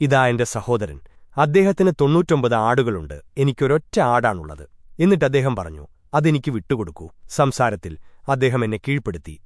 ഇതാ എന്റെ സഹോദരൻ. അദ്ദേഹത്തിന് തൊണ്ണൂറ്റൊമ്പത് ആടുകളുണ്ട്. എനിക്കൊരൊറ്റ ആടാണുള്ളത്. എന്നിട്ട് അദ്ദേഹം പറഞ്ഞു അതെനിക്ക് വിട്ടുകൊടുക്കൂ. സംസാരത്തിൽ അദ്ദേഹം എന്നെ കീഴ്പ്പെടുത്തി.